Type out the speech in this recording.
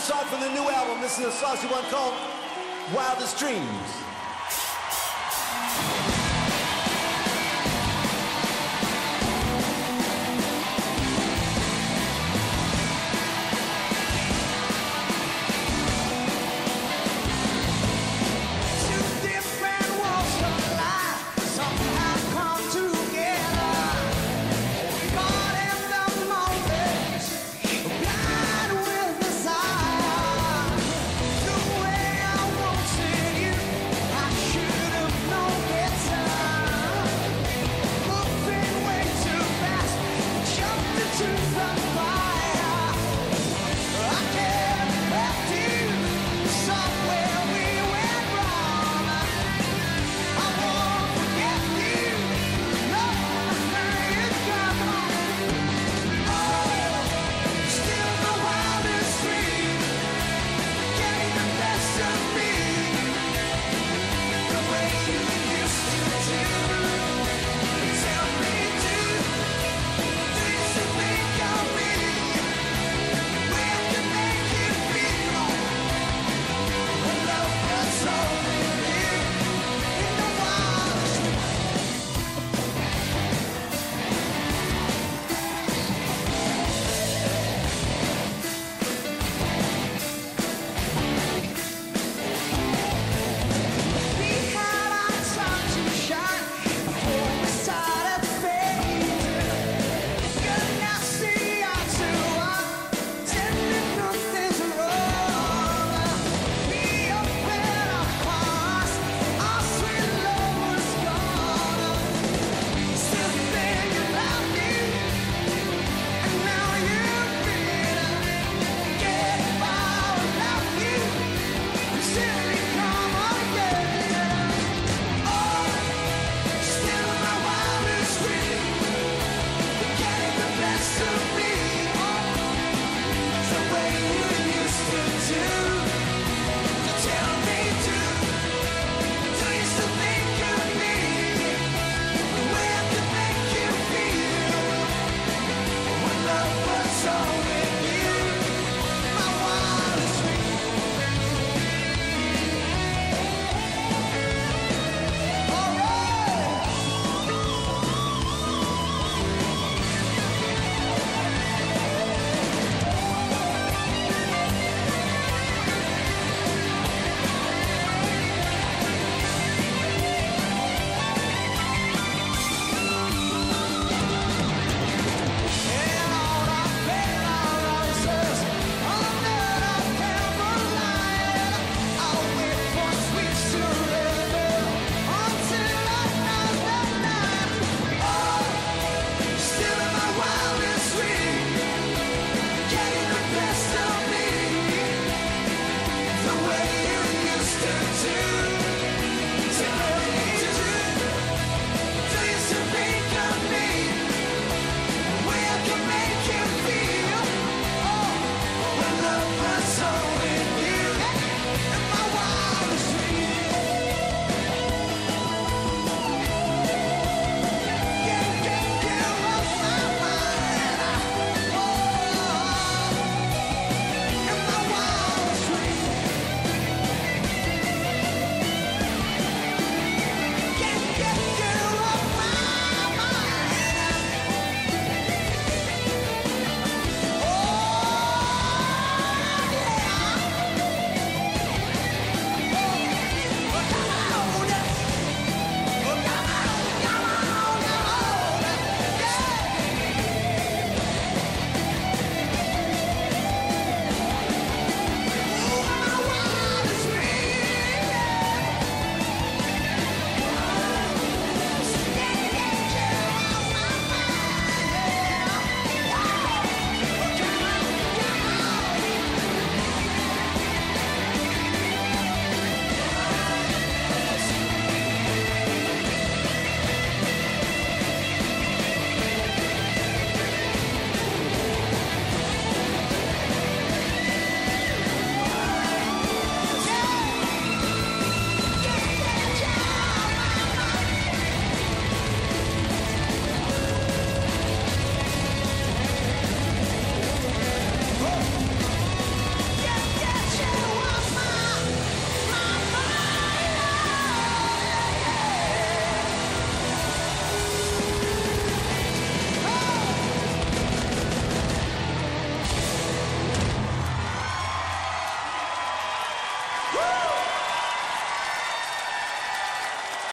song from the new album. This is a saucy one called Wildest Dreams.